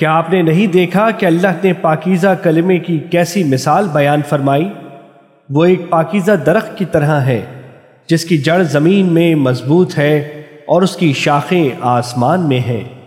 کیا آپ نے نہیں دیکھا کہ اللہ نے پاکیزہ کلمے کی کیسی مثال بیان فرمائی؟ وہ ایک پاکیزہ درخت کی طرح ہے، جس کی جڑ زمین میں مضبوط ہے اور اس کی شاخیں آسمان میں ہیں۔